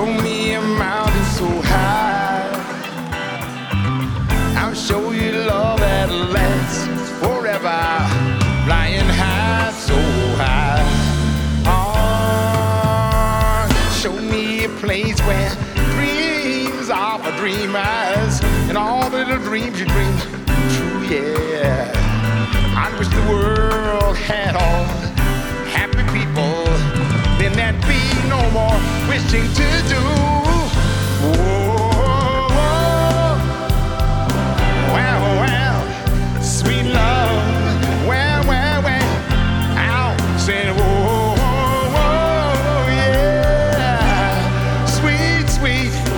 me a mountain so high. I'll show you love that lasts forever, flying high, so high. Oh, show me a place where dreams are for dreamers, and all the little dreams you dream true, yeah. I wish the world had all happy people, then more wishing to do. Well, well, sweet love, well, well, well, whoa, yeah, sweet, sweet